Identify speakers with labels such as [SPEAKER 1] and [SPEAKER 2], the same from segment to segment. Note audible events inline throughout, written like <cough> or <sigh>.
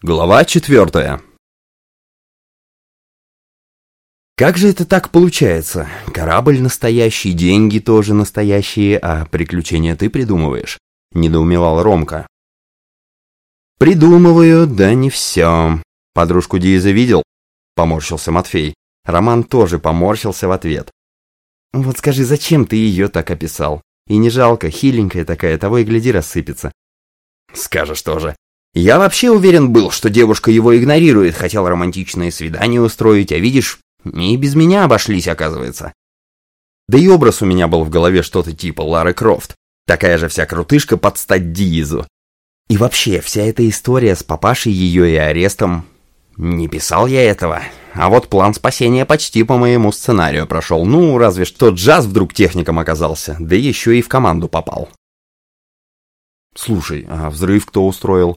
[SPEAKER 1] Глава четвертая. Как же это так получается? Корабль настоящий, деньги тоже настоящие, а приключения ты придумываешь? Недоумевал Ромка. Придумываю, да не все. Подружку Диеза видел? Поморщился Матфей. Роман тоже поморщился в ответ. Вот скажи, зачем ты ее так описал? И не жалко, хиленькая такая, того и гляди рассыпется. Скажешь тоже. Я вообще уверен был, что девушка его игнорирует, хотел романтичное свидание устроить, а видишь, и без меня обошлись, оказывается. Да и образ у меня был в голове что-то типа Лары Крофт, такая же вся крутышка под стать Диизу. И вообще, вся эта история с папашей ее и арестом... Не писал я этого, а вот план спасения почти по моему сценарию прошел. Ну, разве что джаз вдруг техником оказался, да еще и в команду попал. Слушай, а взрыв кто устроил?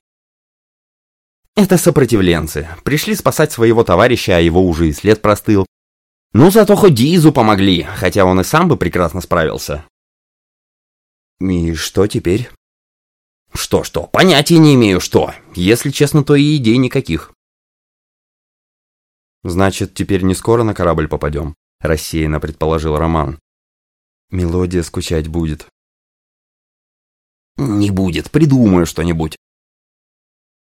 [SPEAKER 1] Это сопротивленцы. Пришли спасать своего товарища, а его уже и след простыл. Ну, зато хоть Дизу помогли, хотя он и сам бы прекрасно справился. И что теперь? Что-что, понятия не имею, что. Если честно, то и идей никаких. Значит, теперь не скоро на корабль попадем, рассеянно предположил Роман. Мелодия скучать будет. Не будет, придумаю что-нибудь.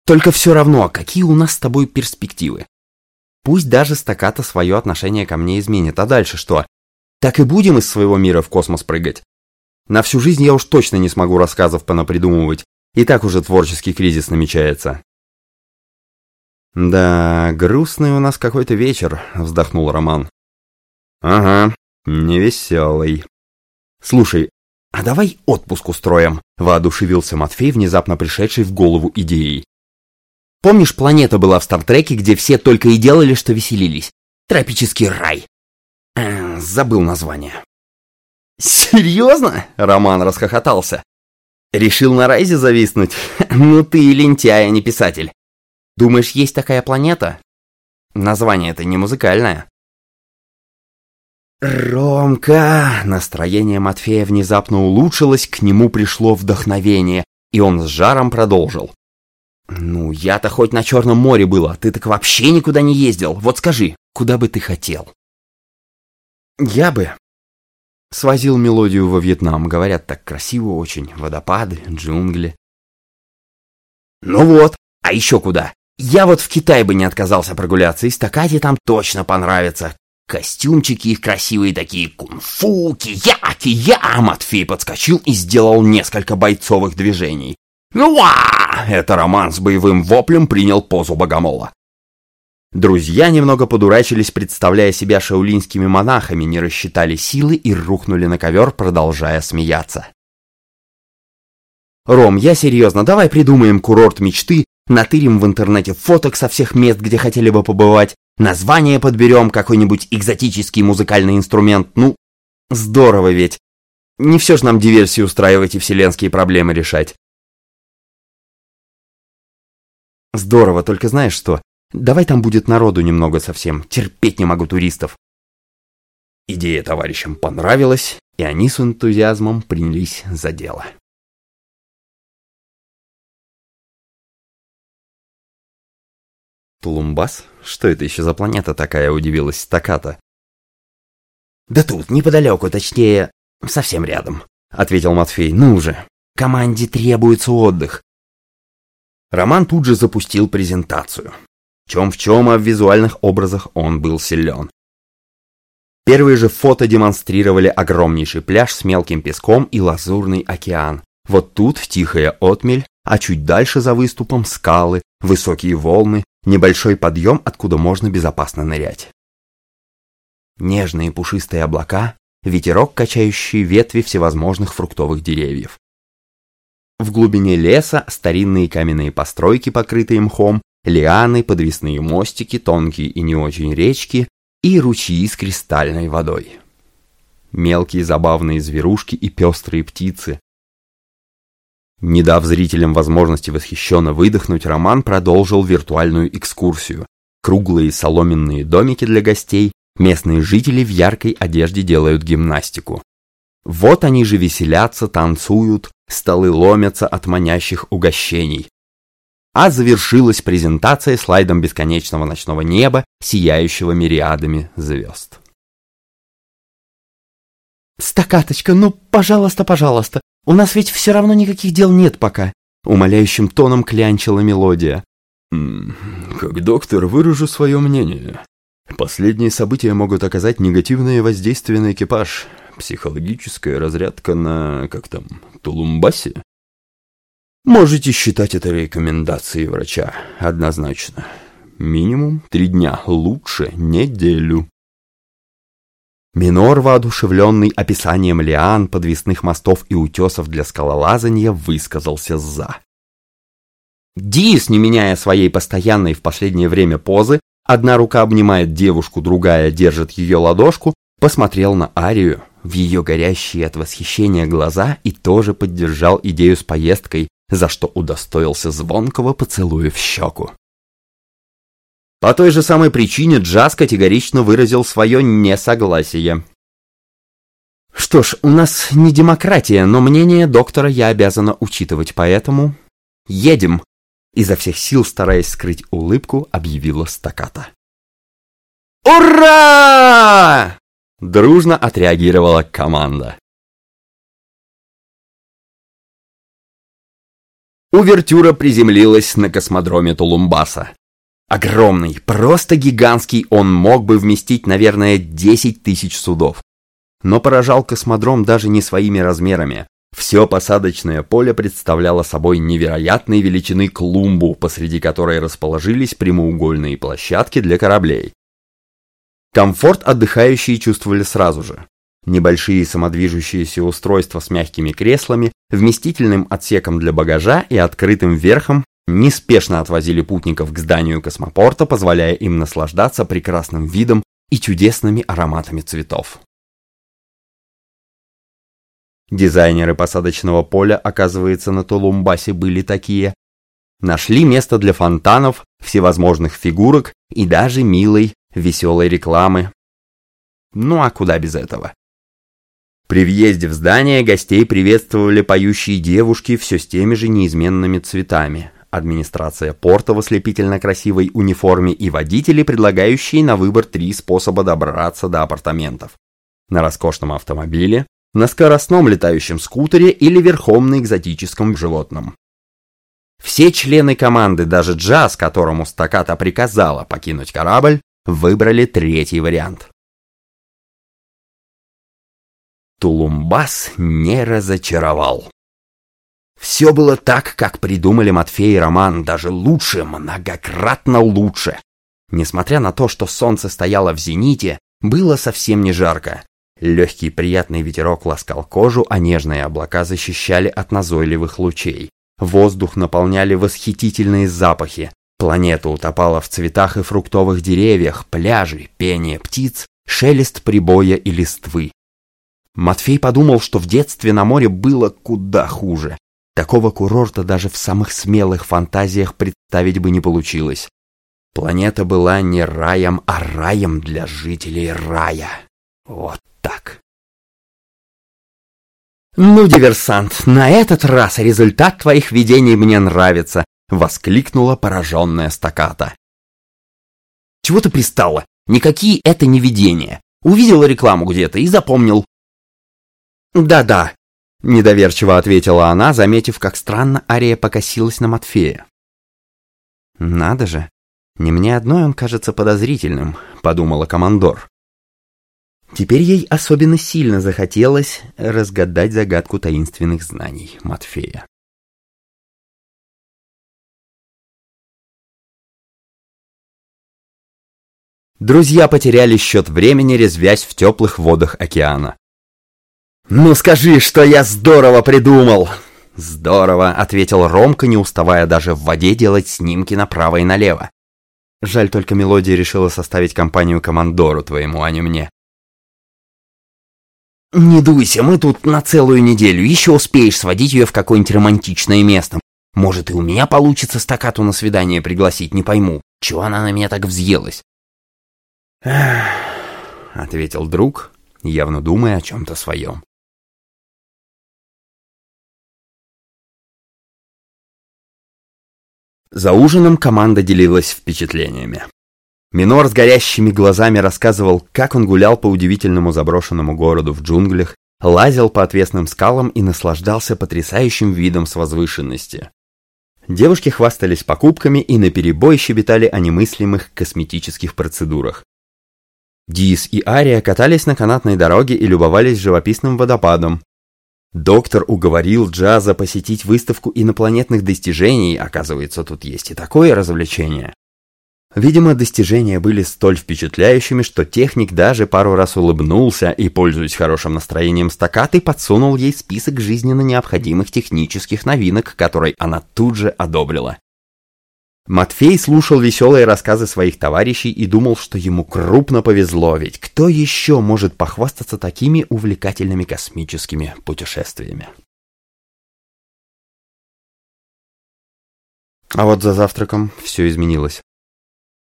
[SPEAKER 1] Только все равно, какие у нас с тобой перспективы? Пусть даже стаката свое отношение ко мне изменит, а дальше что? Так и будем из своего мира в космос прыгать? На всю жизнь я уж точно не смогу рассказов понапридумывать, и так уже творческий кризис намечается. «Да, грустный у нас какой-то вечер», — вздохнул Роман. «Ага, невеселый». «Слушай, а давай отпуск устроим», — воодушевился Матфей, внезапно пришедший в голову идеей. Помнишь, планета была в Стартреке, где все только и делали, что веселились? Тропический рай. Э, забыл название. Серьезно? Роман расхохотался. Решил на Райзе зависнуть? <laughs> Ну ты и лентяй, а не писатель. Думаешь, есть такая планета? Название это не музыкальное. Ромка! Настроение Матфея внезапно улучшилось, к нему пришло вдохновение, и он с жаром продолжил. «Ну, я-то хоть на Черном море было, ты так вообще никуда не ездил. Вот скажи, куда бы ты хотел?» «Я бы...» Свозил мелодию во Вьетнам. Говорят, так красиво очень. Водопады, джунгли. «Ну вот, а еще куда? Я вот в Китай бы не отказался прогуляться, и стакате там точно понравится. Костюмчики их красивые такие, кунг-фу, кия, кия!» Матфей подскочил и сделал несколько бойцовых движений. «Уа!» — это роман с боевым воплем принял позу богомола. Друзья немного подурачились, представляя себя шаулинскими монахами, не рассчитали силы и рухнули на ковер, продолжая смеяться. «Ром, я серьезно, давай придумаем курорт мечты, натырим в интернете фоток со всех мест, где хотели бы побывать, название подберем, какой-нибудь экзотический музыкальный инструмент, ну, здорово ведь. Не все ж нам диверсии устраивать и вселенские проблемы решать. Здорово, только знаешь что? Давай там будет народу немного совсем. Терпеть не могу туристов. Идея товарищам понравилась, и они с энтузиазмом принялись за дело. Тулумбас? Что это еще за планета такая, удивилась Стаката. Да тут, неподалеку, точнее, совсем рядом, ответил Матфей. Ну же, команде требуется отдых. Роман тут же запустил презентацию. Чем в чем, а в визуальных образах он был силен. Первые же фото демонстрировали огромнейший пляж с мелким песком и лазурный океан. Вот тут тихая отмель, а чуть дальше за выступом скалы, высокие волны, небольшой подъем, откуда можно безопасно нырять. Нежные пушистые облака, ветерок, качающий ветви всевозможных фруктовых деревьев. В глубине леса старинные каменные постройки, покрытые мхом, лианы, подвесные мостики, тонкие и не очень речки и ручьи с кристальной водой. Мелкие забавные зверушки и пестрые птицы. Не дав зрителям возможности восхищенно выдохнуть, Роман продолжил виртуальную экскурсию. Круглые соломенные домики для гостей, местные жители в яркой одежде делают гимнастику. Вот они же веселятся, танцуют, столы ломятся от манящих угощений. а завершилась презентация слайдом бесконечного ночного неба, сияющего мириадами звезд.
[SPEAKER 2] «Стакаточка, ну, пожалуйста, пожалуйста, у нас ведь все равно никаких дел нет пока», умоляющим тоном клянчила мелодия.
[SPEAKER 1] «Как доктор выражу свое мнение. Последние события могут оказать негативное воздействие на экипаж. Психологическая разрядка на, как там, Тулумбасе. Можете считать это рекомендацией врача, однозначно. Минимум три дня, лучше неделю. Минор, воодушевленный описанием лиан, подвесных мостов и утесов для скалолазания, высказался «за». Дис, не меняя своей постоянной в последнее время позы, одна рука обнимает девушку, другая держит ее ладошку, посмотрел на Арию в ее горящие от восхищения глаза и тоже поддержал идею с поездкой, за что удостоился звонкого поцелуя в щеку. По той же самой причине Джаз категорично выразил свое несогласие. Что ж, у нас не демократия, но мнение доктора я обязана учитывать, поэтому... Едем! Изо всех сил, стараясь скрыть улыбку, объявила стаката. «Ура!» Дружно отреагировала команда. Увертюра приземлилась на космодроме Тулумбаса. Огромный, просто гигантский, он мог бы вместить, наверное, 10 тысяч судов. Но поражал космодром даже не своими размерами. Все посадочное поле представляло собой невероятной величины клумбу, посреди которой расположились прямоугольные площадки для кораблей. Комфорт отдыхающие чувствовали сразу же. Небольшие самодвижущиеся устройства с мягкими креслами, вместительным отсеком для багажа и открытым верхом неспешно отвозили путников к зданию космопорта, позволяя им наслаждаться прекрасным видом и чудесными ароматами цветов. Дизайнеры посадочного поля, оказывается, на Тулумбасе были такие. Нашли место для фонтанов, всевозможных фигурок и даже милой, веселой рекламы. Ну а куда без этого? При въезде в здание гостей приветствовали поющие девушки все с теми же неизменными цветами, администрация порта в ослепительно красивой униформе и водители, предлагающие на выбор три способа добраться до апартаментов. На роскошном автомобиле, на скоростном летающем скутере или верхом на экзотическом животном. Все члены команды, даже Джаз, которому стаката приказала покинуть корабль, выбрали третий вариант. Тулумбас не разочаровал. Все было так, как придумали Матфей и Роман, даже лучше, многократно лучше. Несмотря на то, что солнце стояло в зените, было совсем не жарко. Легкий приятный ветерок ласкал кожу, а нежные облака защищали от назойливых лучей. Воздух наполняли восхитительные запахи. Планета утопала в цветах и фруктовых деревьях, пляжи, пение птиц, шелест прибоя и листвы. Матфей подумал, что в детстве на море было куда хуже. Такого курорта даже в самых смелых фантазиях представить бы не получилось. Планета была не раем, а раем для жителей рая. Вот так. «Ну, диверсант, на этот раз результат твоих видений мне нравится», — воскликнула пораженная стаката. «Чего ты пристала? Никакие это не видения. Увидела рекламу где-то и запомнил». «Да-да, Недоверчиво ответила она, заметив, как странно Ария покосилась на Матфея. «Надо же, не мне одной он кажется подозрительным», — подумала командор. Теперь ей особенно сильно захотелось разгадать загадку таинственных знаний Матфея. Друзья потеряли счет времени, резвясь в теплых водах океана. «Ну скажи, что я здорово придумал!» «Здорово», — ответил Ромка, не уставая даже в воде делать снимки направо и налево. Жаль, только мелодия решила составить компанию командору твоему, а не мне. «Не дуйся, мы тут на целую неделю, еще успеешь сводить ее в какое-нибудь романтичное место. Может, и у меня получится стакату на свидание пригласить, не пойму. Чего она на меня так взъелась?» Ответил друг, явно думая о чем-то своем. За ужином команда делилась впечатлениями. Минор с горящими глазами рассказывал, как он гулял по удивительному заброшенному городу в джунглях, лазил по отвесным скалам и наслаждался потрясающим видом с возвышенности. Девушки хвастались покупками и наперебой щебетали о немыслимых косметических процедурах. Дис и Ария катались на канатной дороге и любовались живописным водопадом. Доктор уговорил Джаза посетить выставку инопланетных достижений, оказывается, тут есть и такое развлечение. Видимо, достижения были столь впечатляющими, что техник даже пару раз улыбнулся и, пользуясь хорошим настроением стакаты, подсунул ей список жизненно необходимых технических новинок, который она тут же одобрила. Матфей слушал веселые рассказы своих товарищей и думал, что ему крупно повезло, ведь кто еще может похвастаться такими увлекательными космическими путешествиями? А вот за завтраком все изменилось.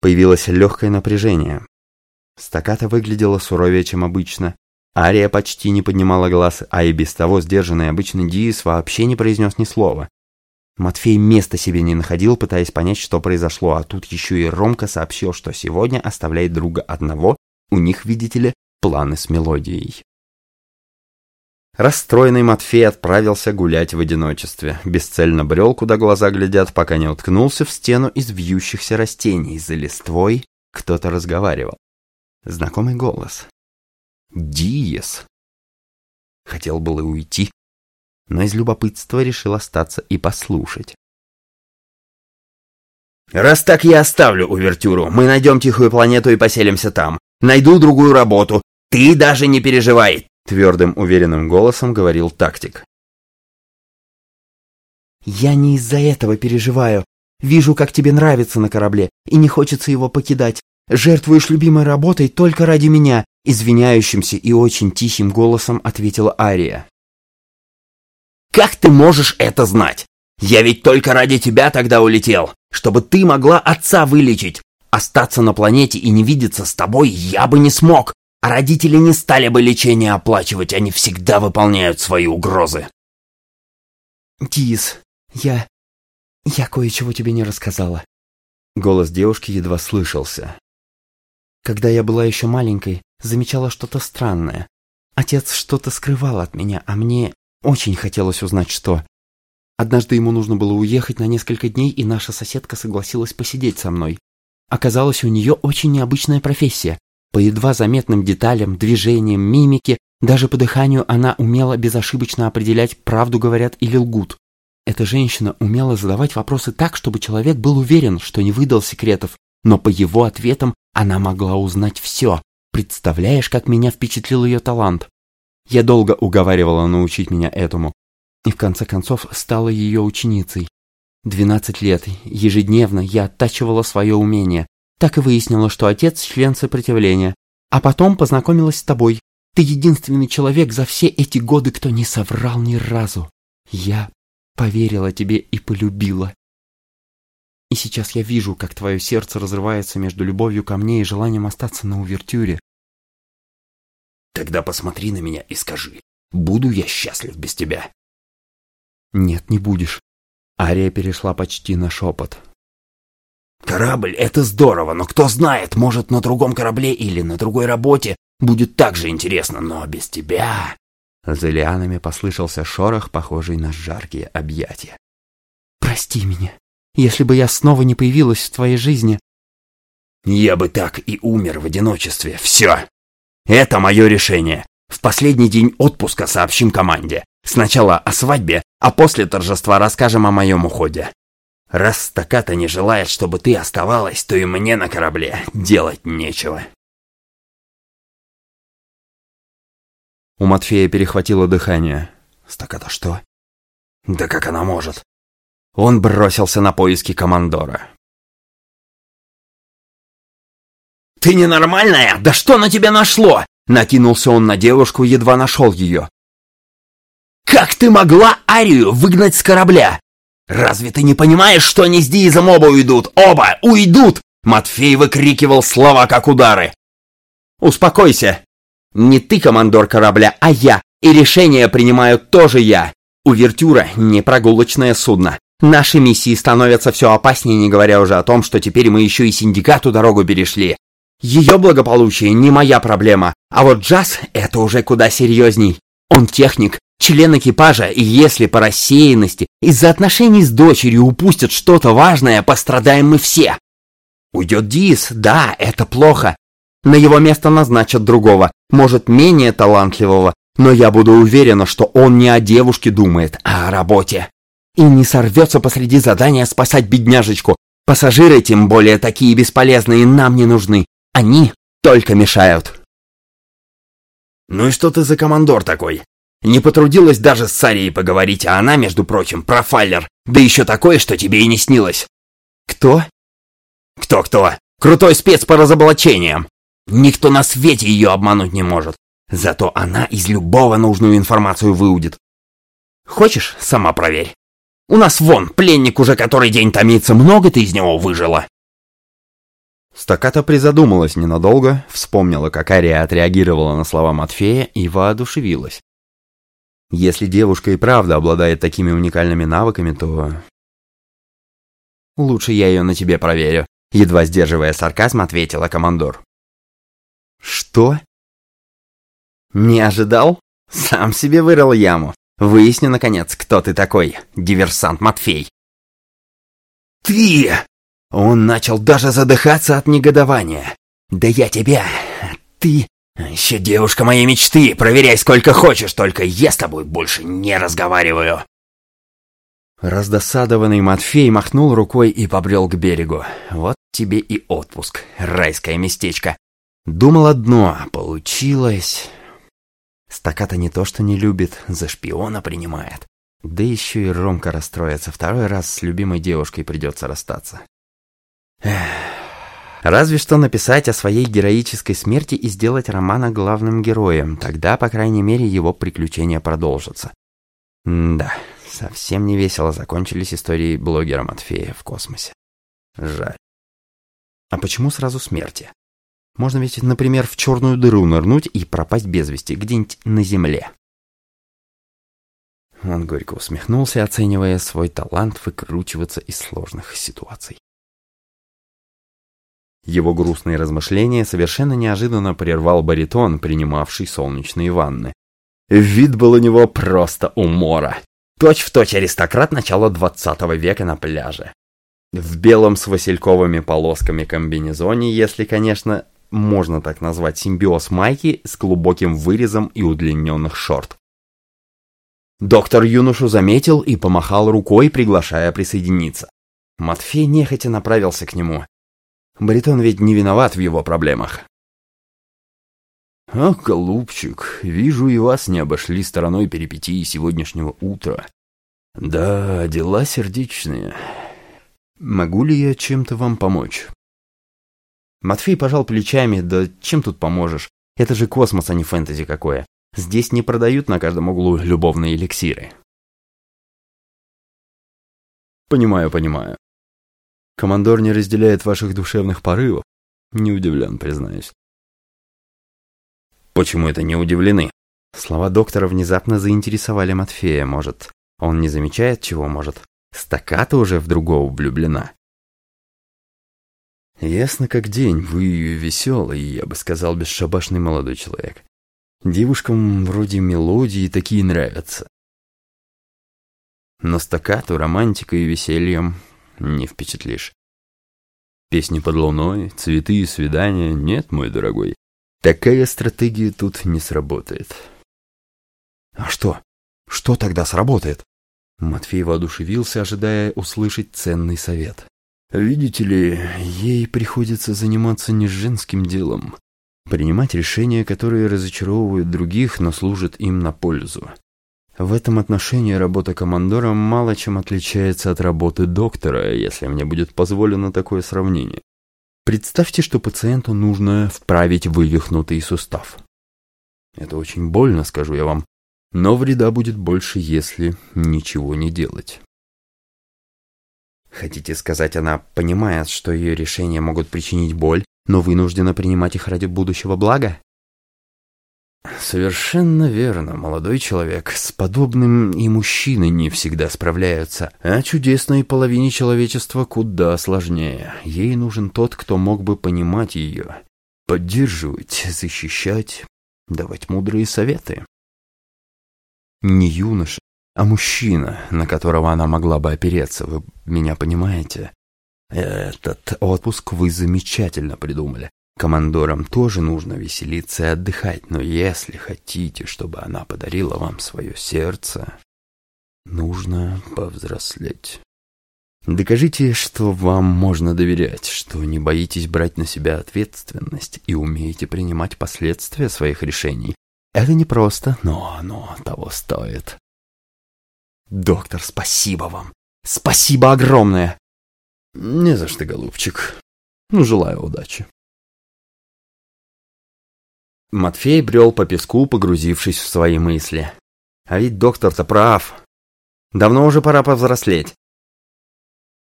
[SPEAKER 1] Появилось легкое напряжение. Стаката выглядела суровее, чем обычно. Ария почти не поднимала глаз, а и без того сдержанный обычный Диис вообще не произнес ни слова. Матфей места себе не находил, пытаясь понять, что произошло, а тут еще и Ромка сообщил, что сегодня оставляет друга одного, у них, видите ли, планы с мелодией. Расстроенный Матфей отправился гулять в одиночестве, бесцельно брел, куда глаза глядят, пока не уткнулся в стену из вьющихся растений. За листвой кто-то разговаривал. Знакомый голос. Диес. Хотел было уйти, но из любопытства решил остаться и послушать. «Раз так я оставлю увертюру. Мы найдем тихую планету и поселимся там. Найду другую работу. Ты даже не переживай. Твердым, уверенным голосом говорил тактик.
[SPEAKER 2] «Я не из-за этого переживаю. Вижу, как тебе нравится на корабле, и не хочется его покидать. Жертвуешь любимой работой только ради меня», извиняющимся и очень тихим голосом ответила Ария.
[SPEAKER 1] «Как ты можешь это знать? Я ведь только ради тебя тогда улетел, чтобы ты могла отца вылечить. Остаться на планете и не видеться с тобой я бы не смог. А родители не стали бы лечение оплачивать, они всегда выполняют свои угрозы.
[SPEAKER 2] Дис, я... я кое-чего тебе не рассказала. Голос девушки едва слышался. Когда я была еще маленькой, замечала что-то странное. Отец что-то скрывал от меня, а мне очень хотелось узнать, что. Однажды ему нужно было уехать на несколько дней, и наша соседка согласилась посидеть со мной. Оказалось, у нее очень необычная профессия. По едва заметным деталям, движениям, мимике, даже по дыханию она умела безошибочно определять, правду говорят или лгут. Эта женщина умела задавать вопросы так, чтобы человек был уверен, что не выдал секретов, но по его ответам она могла узнать все. Представляешь, как меня впечатлил ее талант? Я долго уговаривала научить меня этому, и в конце концов стала ее ученицей. Двенадцать лет, ежедневно я оттачивала свое умение, так и выяснила, что отец член сопротивления. А потом познакомилась с тобой. Ты единственный человек за все эти годы, кто не соврал ни разу. Я поверила тебе и полюбила. И сейчас я вижу, как твое сердце разрывается между любовью ко мне и желанием остаться на увертюре.
[SPEAKER 1] Тогда посмотри на меня и скажи, буду я счастлив без тебя?
[SPEAKER 2] Нет, не будешь. Ария перешла почти на шепот.
[SPEAKER 1] Корабль — это здорово, но кто знает, может, на другом корабле или на другой работе будет так же интересно, но без тебя...»
[SPEAKER 2] За лианами послышался шорох, похожий на жаркие объятия. «Прости меня, если бы я снова не появилась в твоей жизни...»
[SPEAKER 1] «Я бы так и умер в одиночестве, все! Это мое решение. В последний день отпуска сообщим команде. Сначала о свадьбе, а после торжества расскажем о моем уходе. Раз стаката не желает, чтобы ты оставалась, то и мне на корабле делать нечего.
[SPEAKER 2] У Матфея перехватило дыхание. Стаката что?
[SPEAKER 1] Да как она может? Он бросился на поиски командора. «Ты ненормальная? Да что на тебя нашло?» Накинулся он на девушку, едва нашел ее. «Как ты могла Арию выгнать с корабля? «Разве ты не понимаешь, что они с Диизом оба уйдут? Оба уйдут!» Матфей выкрикивал слова, как удары. «Успокойся! Не ты командор корабля, а я, и решение принимаю тоже я. Увертюра — не прогулочное судно. Наши миссии становятся все опаснее, не говоря уже о том, что теперь мы еще и синдикату дорогу перешли. Ее благополучие не моя проблема, а вот Джаз — это уже куда серьезней. Он техник, член экипажа, и если по рассеянности из-за отношений с дочерью упустят что-то важное, пострадаем мы все. Уйдет Дис, да, это плохо. На его место назначат другого, может, менее талантливого, но я буду уверена, что он не о девушке думает, а о работе. И не сорвется посреди задания спасать бедняжечку. Пассажиры, тем более такие бесполезные, нам не нужны. Они только мешают. Ну и что ты за командор такой? Не потрудилась даже с Сарией поговорить, а она, между прочим, профайлер. Да еще такое, что тебе и не снилось. Кто? Кто-кто? Крутой спец по разоблачениям. Никто на свете ее обмануть не может. Зато она из любого нужную информацию выудит. Хочешь, сама проверь. У нас вон, пленник уже который день томится, много ты из него выжила.
[SPEAKER 2] Стаката призадумалась ненадолго, вспомнила, как Ария отреагировала на слова Матфея и воодушевилась. Если девушка и правда обладает такими уникальными навыками, то...
[SPEAKER 1] Лучше я ее на тебе проверю, едва сдерживая сарказм, ответила командор. Что? Не ожидал? Сам себе вырыл яму. Выясни, наконец, кто ты такой, диверсант Матфей. Ты! Он начал даже задыхаться от негодования. Да я тебя... Ты... Еще девушка моей мечты, проверяй сколько хочешь, только я с тобой больше не разговариваю. Раздосадованный Матфей махнул рукой и побрел к берегу. Вот тебе и отпуск, райское местечко. Думал одно, а получилось... Стаката не то что не любит, за шпиона принимает. Да еще и Ромка расстроится, второй раз с любимой девушкой придется расстаться. Разве что написать о своей героической смерти и сделать романа главным героем, тогда, по крайней мере, его приключения продолжатся. М да, совсем не весело закончились истории блогера Матфея в космосе. Жаль. А почему сразу смерти? Можно ведь, например, в черную дыру нырнуть и пропасть без вести, где-нибудь на земле. Он горько усмехнулся, оценивая свой талант выкручиваться из сложных ситуаций. Его грустные размышления совершенно неожиданно прервал баритон, принимавший солнечные ванны. Вид был у него просто умора. Точь-в-точь точь аристократ начала двадцатого века на пляже. В белом с васильковыми полосками комбинезоне, если, конечно, можно так назвать симбиоз майки с глубоким вырезом и удлиненных шорт. Доктор юношу заметил и помахал рукой, приглашая присоединиться. Матфей нехотя направился к нему. Баритон ведь не виноват в его проблемах.
[SPEAKER 3] «Ах, голубчик, вижу, и вас не обошли стороной перипетии сегодняшнего утра. Да, дела сердечные. Могу ли я чем-то вам помочь?»
[SPEAKER 1] Матфей пожал плечами, да чем тут поможешь? Это же космос, а не фэнтези какое. Здесь не продают на каждом углу любовные эликсиры.
[SPEAKER 3] Понимаю, понимаю. Командор не разделяет ваших душевных порывов. Не удивлен, признаюсь.
[SPEAKER 1] Почему это не удивлены? Слова доктора внезапно заинтересовали Матфея, может. Он не замечает чего, может. Стаката уже в другого влюблена.
[SPEAKER 3] Ясно как день, вы веселый, я бы сказал, бесшабашный молодой человек. Девушкам вроде мелодии такие нравятся.
[SPEAKER 1] Но стаккату, романтикой и весельем не впечатлишь.
[SPEAKER 3] Песни под луной, цветы и свидания нет, мой дорогой. Такая стратегия тут не сработает.
[SPEAKER 1] А что? Что тогда сработает? Матфей воодушевился, ожидая услышать ценный совет.
[SPEAKER 3] Видите ли, ей приходится заниматься не женским делом. Принимать решения, которые разочаровывают других, но служат им на пользу. В этом отношении работа командора мало чем отличается от работы доктора, если мне будет позволено такое сравнение. Представьте, что пациенту нужно вправить вывихнутый сустав. Это очень больно, скажу я вам, но вреда будет больше, если ничего не делать.
[SPEAKER 1] Хотите сказать, она понимает, что ее решения могут причинить боль, но вынуждена принимать их ради будущего блага?
[SPEAKER 3] Совершенно верно, молодой человек. С подобным и мужчины не всегда справляются, а чудесной половине человечества куда сложнее. Ей нужен тот, кто мог бы понимать ее, поддерживать, защищать, давать мудрые советы. Не юноша, а мужчина, на которого она могла бы опереться, вы меня понимаете? Этот отпуск вы замечательно придумали. Командорам тоже нужно веселиться и отдыхать, но если хотите, чтобы она подарила вам свое сердце, нужно повзрослеть. Докажите, что вам можно доверять, что не боитесь брать на себя ответственность и умеете принимать последствия своих решений. Это непросто, но оно того стоит.
[SPEAKER 2] Доктор, спасибо вам. Спасибо огромное.
[SPEAKER 3] Не за что, голубчик. Ну, желаю удачи.
[SPEAKER 1] Матфей брел по песку, погрузившись в свои мысли. А ведь доктор-то прав. Давно уже пора повзрослеть.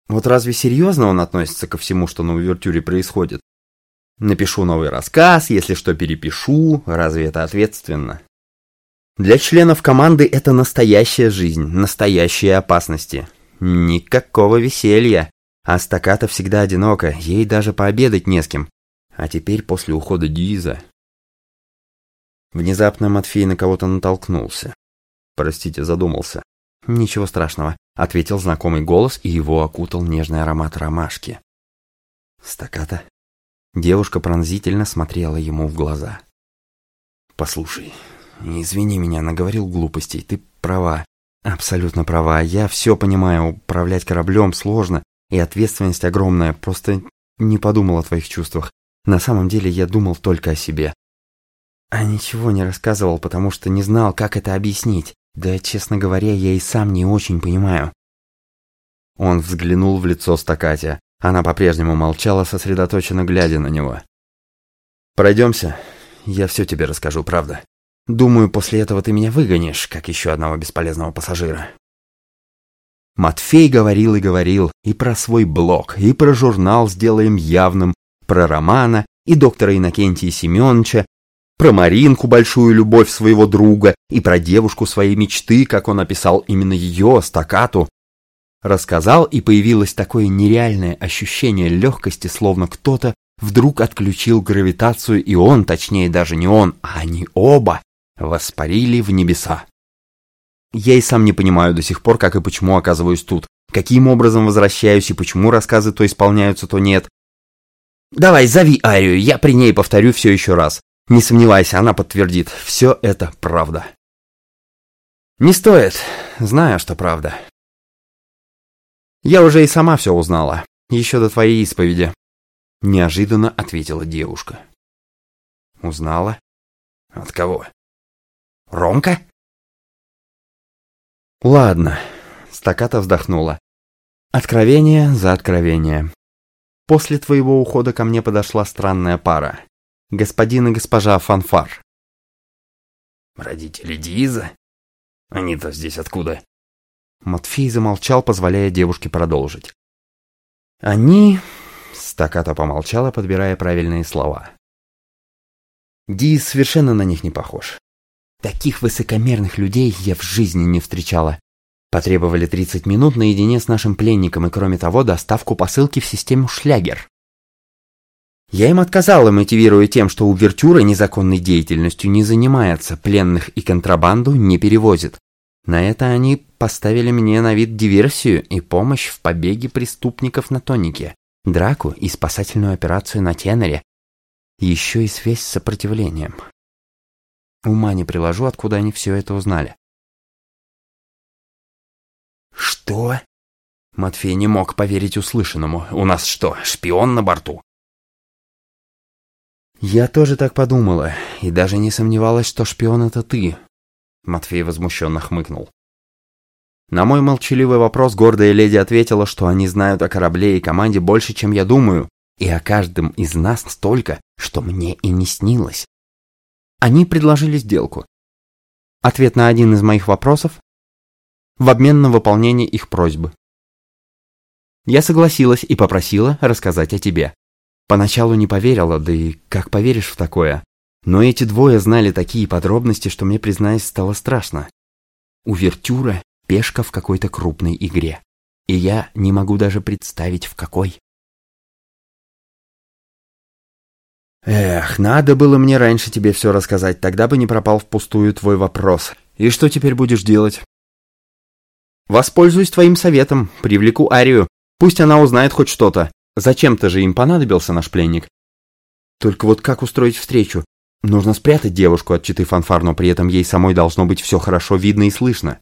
[SPEAKER 1] Вот разве серьезно он относится ко всему, что на увертюре происходит? Напишу новый рассказ, если что перепишу, разве это ответственно? Для членов команды это настоящая жизнь, настоящие опасности. Никакого веселья. А стаката всегда одинока, ей даже пообедать не с кем. А теперь после ухода Диза Внезапно Матфей на кого-то натолкнулся. Простите, задумался. Ничего страшного, ответил знакомый голос, и его окутал нежный аромат ромашки. Стаката. Девушка пронзительно смотрела ему в глаза. «Послушай, извини меня, наговорил глупостей, ты права, абсолютно права, я все понимаю, управлять кораблем сложно, и ответственность огромная, просто не подумал о твоих чувствах. На самом деле я думал только о себе. А ничего не рассказывал, потому что не знал, как это объяснить. Да, честно говоря, я и сам не очень понимаю. Он взглянул в лицо стакате. Она по-прежнему молчала, сосредоточенно глядя на него. «Пройдемся. Я все тебе расскажу, правда. Думаю, после этого ты меня выгонишь, как еще одного бесполезного пассажира». Матфей говорил и говорил и про свой блог, и про журнал «Сделаем явным», про Романа и доктора Иннокентия Семеновича, про Маринку, большую любовь своего друга, и про девушку своей мечты, как он описал именно ее, стакату. Рассказал, и появилось такое нереальное ощущение легкости, словно кто-то вдруг отключил гравитацию, и он, точнее даже не он, а они оба, воспарили в небеса. Я и сам не понимаю до сих пор, как и почему оказываюсь тут, каким образом возвращаюсь и почему рассказы то исполняются, то нет. Давай, зови Арию, я при ней повторю все еще раз. Не сомневайся, она подтвердит. Все это правда. Не стоит. Знаю, что правда. Я уже и сама все узнала. Еще до твоей исповеди. Неожиданно ответила девушка. Узнала? От кого? Ромка? Ладно. Стаката вздохнула. Откровение за откровение. После твоего ухода ко мне подошла странная пара господин и госпожа Фанфар. Родители Диза? Они-то здесь откуда? Матфей замолчал, позволяя девушке продолжить. Они... Стаката помолчала, подбирая правильные слова. Диз совершенно на них не похож. Таких высокомерных людей я в жизни не встречала. Потребовали 30 минут наедине с нашим пленником и, кроме того, доставку посылки в систему «Шлягер». Я им отказала, мотивируя тем, что увертюра незаконной деятельностью не занимается, пленных и контрабанду не перевозит. На это они поставили мне на вид диверсию и помощь в побеге преступников на тонике, драку и спасательную операцию на теноре. Еще и связь с сопротивлением. Ума не приложу, откуда они все это узнали. «Что?» Матфей не мог поверить услышанному. «У нас что, шпион на борту?» «Я тоже так подумала, и даже не сомневалась, что шпион это ты», — Матфей возмущенно хмыкнул. На мой молчаливый вопрос гордая леди ответила, что они знают о корабле и команде больше, чем я думаю, и о каждом из нас столько, что мне и не снилось. Они предложили сделку. Ответ на один из моих вопросов в обмен на выполнение их просьбы. Я согласилась и попросила рассказать о тебе. Поначалу не поверила, да и как поверишь в такое?
[SPEAKER 2] Но эти двое знали такие подробности, что мне, признаюсь, стало страшно. Увертюра — пешка в какой-то крупной игре. И я не могу даже представить, в какой.
[SPEAKER 1] Эх, надо было мне раньше тебе все рассказать, тогда бы не пропал впустую твой вопрос. И что теперь будешь делать? Воспользуюсь твоим советом, привлеку Арию. Пусть она узнает хоть что-то. Зачем-то же им понадобился наш пленник. Только вот как устроить встречу? Нужно спрятать девушку от читы фанфар, но при этом ей самой должно быть все хорошо видно и слышно.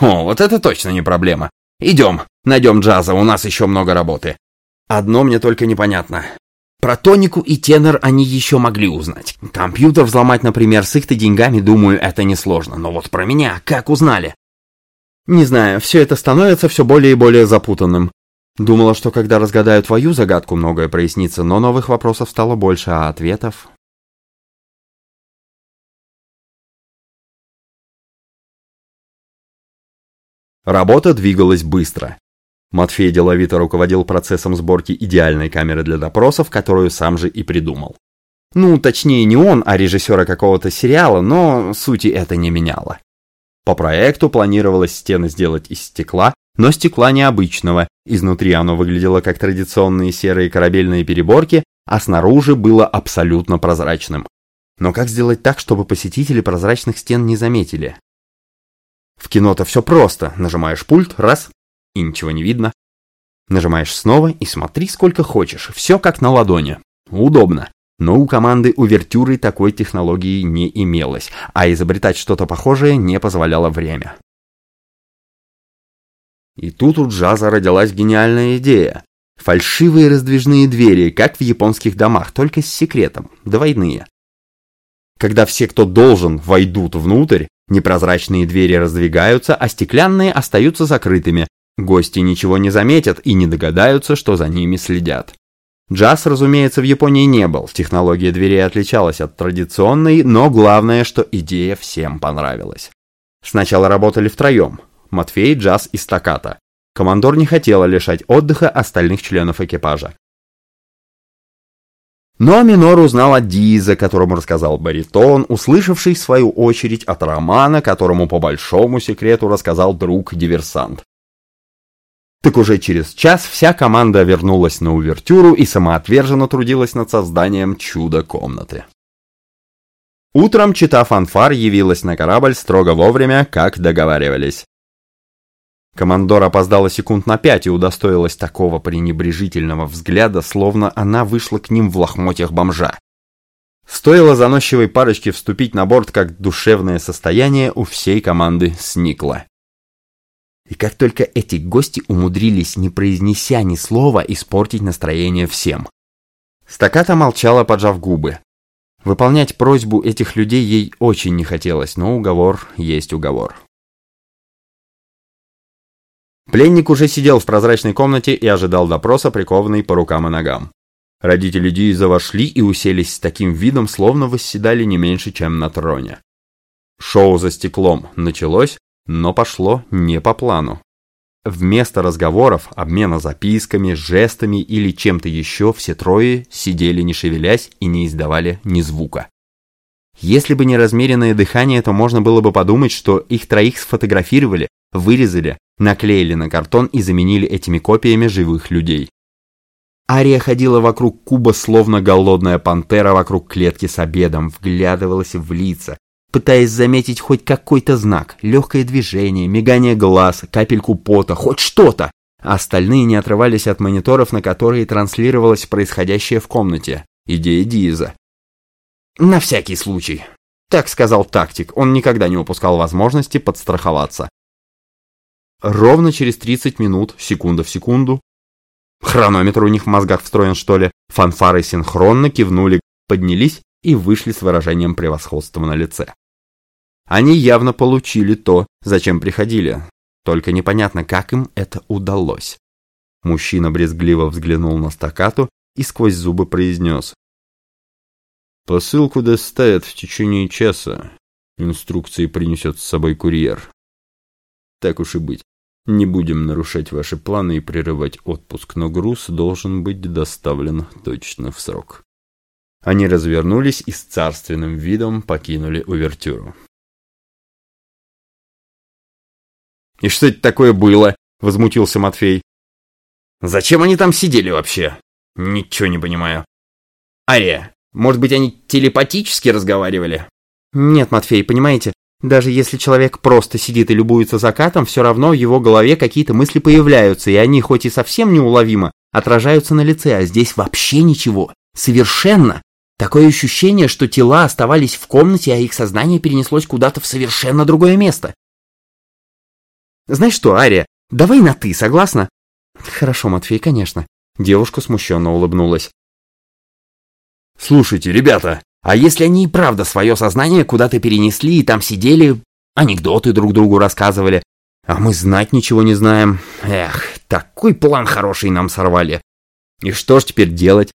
[SPEAKER 1] О, вот это точно не проблема. Идем, найдем джаза, у нас еще много работы. Одно мне только непонятно. Про тонику и тенор они еще могли узнать. Компьютер взломать, например, с их-то деньгами, думаю, это несложно. Но вот про меня как узнали? Не знаю, все это становится все более и более запутанным. Думала, что когда разгадаю твою загадку, многое прояснится, но новых вопросов стало больше, а ответов... Работа двигалась быстро. Матфей деловито руководил процессом сборки идеальной камеры для допросов, которую сам же и придумал. Ну, точнее, не он, а режиссера какого-то сериала, но сути это не меняло. По проекту планировалось стены сделать из стекла, но стекла необычного, изнутри оно выглядело как традиционные серые корабельные переборки, а снаружи было абсолютно прозрачным. Но как сделать так, чтобы посетители прозрачных стен не заметили? В кино-то все просто. Нажимаешь пульт, раз, и ничего не видно. Нажимаешь снова и смотри сколько хочешь, все как на ладони. Удобно. Но у команды увертюры такой технологии не имелось, а изобретать что-то похожее не позволяло время. И тут у джаза родилась гениальная идея. Фальшивые раздвижные двери, как в японских домах, только с секретом, двойные. Когда все, кто должен, войдут внутрь, непрозрачные двери раздвигаются, а стеклянные остаются закрытыми, Гости ничего не заметят и не догадаются, что за ними следят. Джаз, разумеется, в Японии не был, технология дверей отличалась от традиционной, но главное, что идея всем понравилась. Сначала работали втроем, Матфей, Джаз и Стаката. Командор не хотела лишать отдыха остальных членов экипажа. Но Минор узнал от Диза, которому рассказал баритон, услышавший в свою очередь от Романа, которому по большому секрету рассказал друг-диверсант. Так уже через час вся команда вернулась на увертюру и самоотверженно трудилась над созданием чудо-комнаты. Утром чита фанфар явилась на корабль строго вовремя, как договаривались. Командор опоздала секунд на пять и удостоилась такого пренебрежительного взгляда, словно она вышла к ним в лохмотьях бомжа. Стоило заносчивой парочке вступить на борт, как душевное состояние у всей команды сникло. И как только эти гости умудрились, не произнеся ни слова, испортить настроение всем. Стаката молчала, поджав губы. Выполнять просьбу этих людей ей очень не хотелось, но уговор есть уговор. Пленник уже сидел в прозрачной комнате и ожидал допроса, прикованный по рукам и ногам. Родители Дьюиза вошли и уселись с таким видом, словно восседали не меньше, чем на троне. Шоу за стеклом началось, но пошло не по плану. Вместо разговоров, обмена записками, жестами или чем-то еще, все трое сидели не шевелясь и не издавали ни звука. Если бы не размеренное дыхание, то можно было бы подумать, что их троих сфотографировали, вырезали, наклеили на картон и заменили этими копиями живых людей. Ария ходила вокруг куба, словно голодная пантера вокруг клетки с обедом, вглядывалась в лица, пытаясь заметить хоть какой-то знак, легкое движение, мигание глаз, капельку пота, хоть что-то. Остальные не отрывались от мониторов, на которые транслировалось происходящее в комнате. Идея Диза. «На всякий случай», — так сказал тактик, он никогда не упускал возможности подстраховаться. Ровно через 30 минут, секунда в секунду, хронометр у них в мозгах встроен что ли, фанфары синхронно кивнули, поднялись и вышли с выражением превосходства на лице. Они явно получили то, зачем приходили, только непонятно, как им это удалось. Мужчина брезгливо взглянул на стакату и сквозь зубы произнес. «Посылку доставят в течение часа. Инструкции принесет с собой курьер. Так уж и быть. Не будем нарушать ваши планы и прерывать отпуск, но груз должен быть доставлен точно в срок».
[SPEAKER 3] Они развернулись и с царственным видом покинули увертюру. «И что это такое было?» — возмутился Матфей. «Зачем они там сидели вообще? Ничего не понимаю». «Ария, может быть, они телепатически разговаривали?»
[SPEAKER 2] «Нет, Матфей, понимаете, даже если человек просто сидит и любуется закатом, все равно в его голове какие-то мысли появляются, и они хоть и совсем неуловимо, отражаются на лице, а здесь вообще ничего. Совершенно. Такое ощущение, что тела оставались в комнате, а их сознание перенеслось куда-то в совершенно другое место. Знаешь что, Ария, давай на «ты», согласна? Хорошо, Матвей, конечно. Девушка смущенно улыбнулась.
[SPEAKER 1] Слушайте, ребята, а если они и правда свое сознание куда-то перенесли и там сидели, анекдоты друг другу рассказывали, а мы знать ничего не знаем. Эх, такой план хороший нам сорвали. И что ж теперь делать?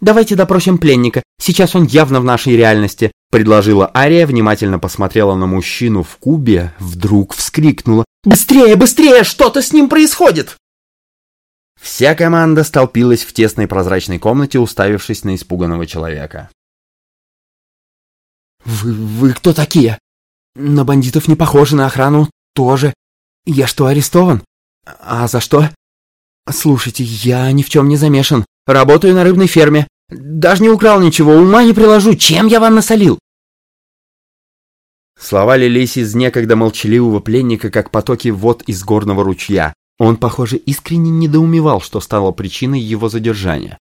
[SPEAKER 2] «Давайте допросим пленника, сейчас он явно в нашей реальности», предложила Ария, внимательно посмотрела на мужчину в кубе, вдруг вскрикнула. «Быстрее, быстрее, что-то с ним происходит!»
[SPEAKER 1] Вся команда столпилась в тесной прозрачной комнате, уставившись на испуганного человека.
[SPEAKER 2] «Вы, вы кто такие? На бандитов не похожи, на охрану тоже. Я что, арестован? А за что?» «Слушайте, я ни в чем не замешан. Работаю на рыбной ферме. Даже не украл ничего, ума не приложу. Чем я вам насолил?»
[SPEAKER 1] Слова лились из некогда молчаливого пленника, как потоки вод из горного ручья. Он, похоже, искренне недоумевал, что стало причиной его задержания.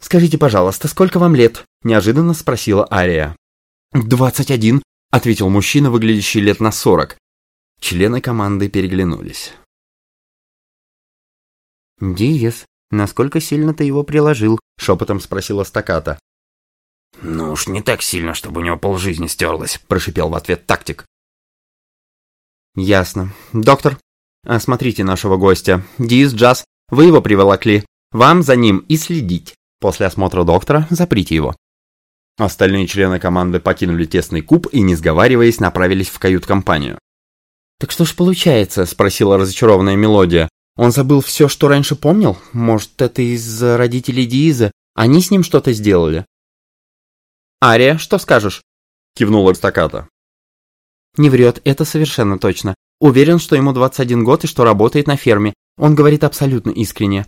[SPEAKER 2] «Скажите, пожалуйста, сколько вам лет?» – неожиданно спросила Ария. «Двадцать один», – ответил мужчина, выглядящий лет на сорок.
[SPEAKER 1] Члены команды переглянулись.
[SPEAKER 2] «Диес, насколько сильно ты его приложил?» — шепотом спросила стаката.
[SPEAKER 1] «Ну уж не так сильно, чтобы у него полжизни стерлось», — прошипел в ответ тактик.
[SPEAKER 2] «Ясно. Доктор, осмотрите нашего гостя. Диес Джаз, вы его приволокли. Вам за ним и следить. После осмотра доктора заприте его».
[SPEAKER 1] Остальные члены команды покинули тесный куб и, не сговариваясь, направились в кают-компанию.
[SPEAKER 2] «Так что ж получается?» — спросила разочарованная мелодия. Он забыл все, что раньше помнил? Может, это из-за родителей Дииза? Они с ним что-то сделали? «Ария, что скажешь?» — кивнула стаката. «Не врет, это совершенно точно. Уверен, что ему 21 год и что работает на ферме. Он говорит абсолютно искренне.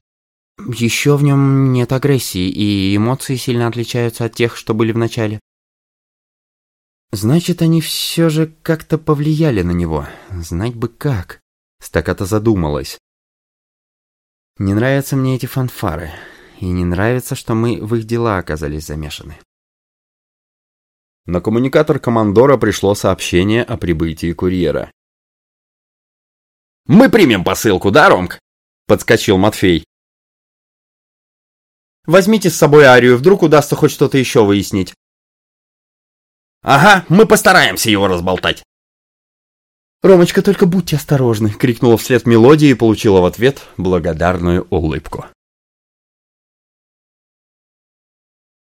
[SPEAKER 2] Еще в нем нет агрессии, и эмоции сильно отличаются от тех, что были в начале. Значит, они все же как-то повлияли на него. Знать бы как. Стаката задумалась. Не нравятся мне эти фанфары, и не нравится, что мы в их дела оказались замешаны.
[SPEAKER 1] На коммуникатор командора пришло сообщение о прибытии курьера. «Мы примем посылку, да, Ромк?» — подскочил Матфей.
[SPEAKER 2] «Возьмите с собой Арию, вдруг удастся хоть что-то еще выяснить».
[SPEAKER 1] «Ага, мы постараемся его разболтать».
[SPEAKER 2] «Ромочка, только будьте осторожны!» — крикнула вслед мелодии и получила в ответ благодарную улыбку.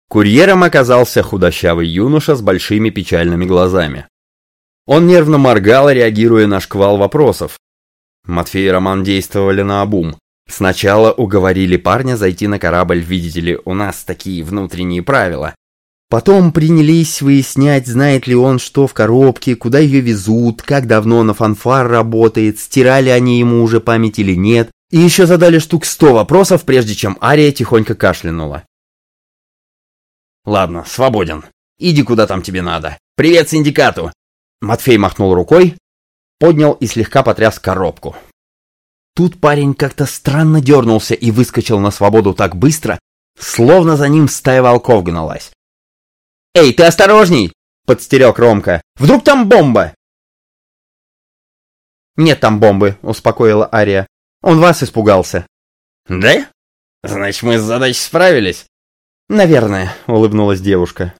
[SPEAKER 1] Курьером оказался худощавый юноша с большими печальными глазами. Он нервно моргал, реагируя на шквал вопросов. Матфей и Роман действовали на обум. Сначала уговорили парня зайти на корабль, видите ли, у нас такие внутренние правила. Потом принялись выяснять, знает ли он, что в коробке, куда ее везут, как давно на фанфар работает, стирали они ему уже память или нет. И еще задали штук сто вопросов, прежде чем Ария тихонько кашлянула. «Ладно, свободен. Иди куда там тебе надо. Привет синдикату!» Матфей махнул рукой, поднял и слегка потряс коробку. Тут парень как-то странно дернулся и выскочил на свободу так быстро, словно за ним стая волков гналась. «Эй, ты осторожней!» — подстерег Ромка. «Вдруг там бомба?»
[SPEAKER 2] «Нет там бомбы», — успокоила Ария. «Он вас испугался».
[SPEAKER 1] «Да? Значит, мы с задачей справились?»
[SPEAKER 2] «Наверное», — улыбнулась девушка.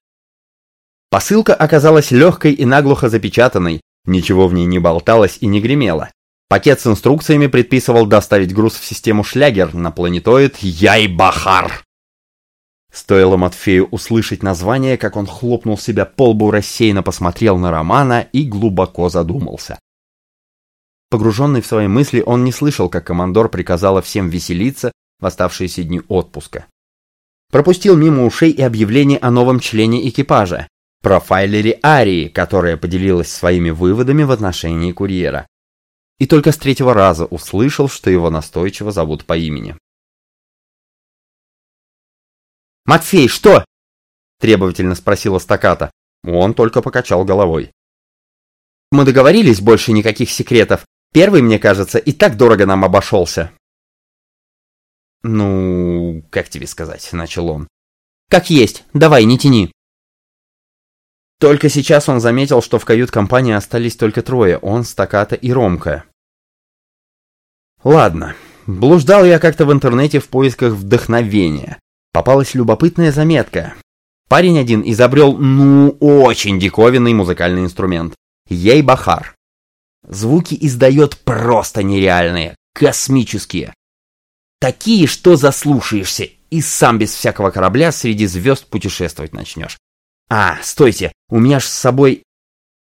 [SPEAKER 1] Посылка оказалась легкой и наглухо запечатанной, ничего в ней не болталось и не гремело. Пакет с инструкциями предписывал доставить груз в систему Шлягер на планетоид Яйбахар. Стоило Матфею услышать название, как он хлопнул себя по лбу, рассеянно посмотрел на Романа и глубоко задумался. Погруженный в свои мысли, он не слышал, как командор приказала всем веселиться в оставшиеся дни отпуска. Пропустил мимо ушей и объявление о новом члене экипажа, профайлере Арии, которая поделилась своими выводами в отношении курьера. И только с третьего раза услышал, что его настойчиво зовут по имени. «Матфей, что?» – требовательно спросила стаката. Он только покачал головой. «Мы договорились, больше никаких секретов. Первый, мне кажется, и так дорого нам обошелся». «Ну, как тебе сказать?» – начал он. «Как есть, давай, не тяни». Только сейчас он заметил, что в кают-компании остались только трое, он, Стаката и Ромка. Ладно, блуждал я как-то в интернете в поисках вдохновения. Попалась любопытная заметка. Парень один изобрел, ну, очень диковинный музыкальный инструмент. Ей-бахар. Звуки издает просто нереальные, космические. Такие, что заслушаешься, и сам без всякого корабля среди звезд путешествовать начнешь. А, стойте, у меня ж с собой...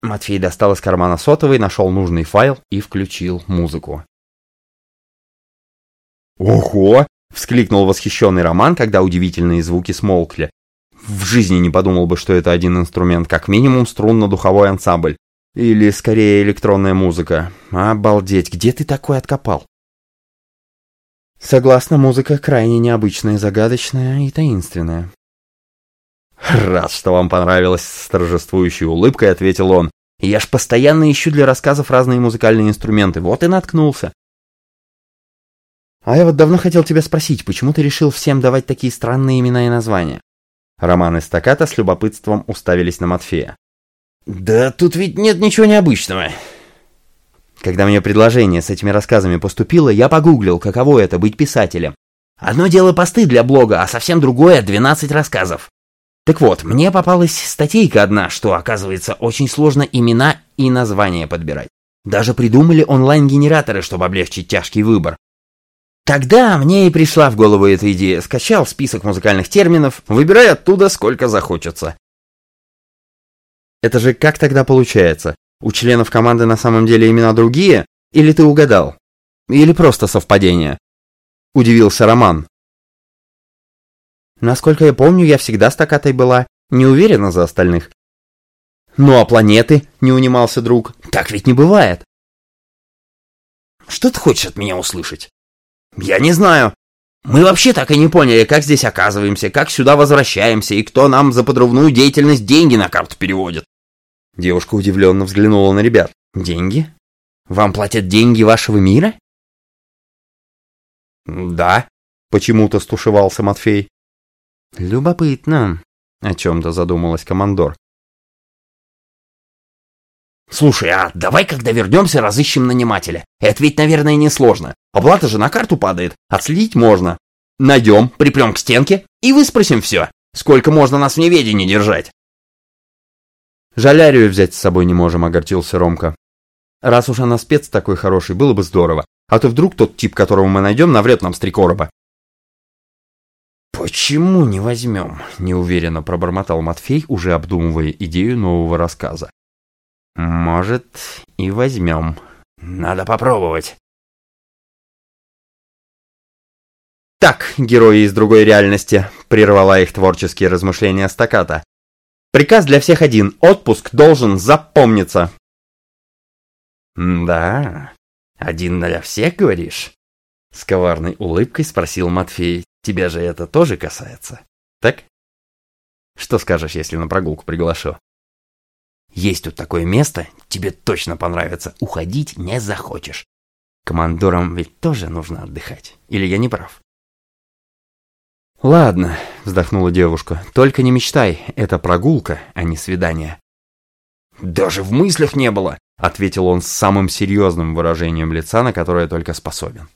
[SPEAKER 1] Матфей достал из кармана сотовый, нашел нужный файл и включил музыку. «Ого!» — вскликнул восхищенный Роман, когда удивительные звуки смолкли. В жизни не подумал бы, что это один инструмент, как минимум струнно-духовой ансамбль. Или, скорее, электронная музыка. Обалдеть, где ты такой откопал? Согласно, музыка крайне необычная, загадочная и таинственная. «Рад, что вам понравилось», — с торжествующей улыбкой ответил он. «Я ж постоянно ищу для рассказов разные музыкальные инструменты, вот и наткнулся». «А я вот давно хотел тебя спросить, почему ты решил всем давать такие странные имена и названия?» Роман и Стаката с любопытством уставились на Матфея. «Да тут ведь нет ничего необычного». Когда мне предложение с этими рассказами поступило, я погуглил, каково это быть писателем. Одно дело посты для блога, а совсем другое — 12 рассказов. Так вот, мне попалась статейка одна, что, оказывается, очень сложно имена и названия подбирать. Даже придумали онлайн-генераторы, чтобы облегчить тяжкий выбор. Тогда мне и пришла в голову эта идея. Скачал список музыкальных терминов, выбирай оттуда сколько захочется. Это же как тогда получается? У членов команды на самом деле имена другие? Или ты угадал? Или просто совпадение? Удивился Роман. Насколько я помню, я всегда стакатой была, не уверена за остальных. Ну а планеты, не унимался друг, так ведь не бывает. Что ты хочешь от меня услышать? Я не знаю. Мы вообще так и не поняли, как здесь оказываемся, как сюда возвращаемся и кто нам за подрывную деятельность деньги на карту переводит. Девушка удивленно взглянула на ребят. Деньги? Вам платят деньги вашего мира? Да, почему-то стушевался Матфей. «Любопытно», — о чем-то задумалась командор. «Слушай, а давай, когда вернемся, разыщем нанимателя. Это ведь, наверное, несложно. Оплата же на карту падает, отследить можно. Найдем, припрем к стенке и выспросим все. Сколько можно нас в неведении держать?» «Жалярию взять с собой не можем», — огорчился Ромка. «Раз уж она спец такой хороший, было бы здорово. А то вдруг тот тип, которого мы найдем, наврет нам с три короба. «Почему не возьмем?» – неуверенно пробормотал Матфей, уже обдумывая идею нового рассказа. «Может, и возьмем. Надо попробовать». «Так, герои из другой реальности», – прервала их творческие размышления стаката. «Приказ для всех один. Отпуск должен запомниться». «Да, один для всех, говоришь?» С коварной улыбкой спросил Матфей. Тебя же это тоже касается, так? Что скажешь, если на прогулку приглашу? Есть тут такое место, тебе точно понравится, уходить не захочешь. Командорам ведь тоже нужно отдыхать, или я не прав? Ладно, вздохнула девушка, только не мечтай, это прогулка, а не свидание. Даже в мыслях не было, ответил он с самым серьезным выражением лица, на которое только способен.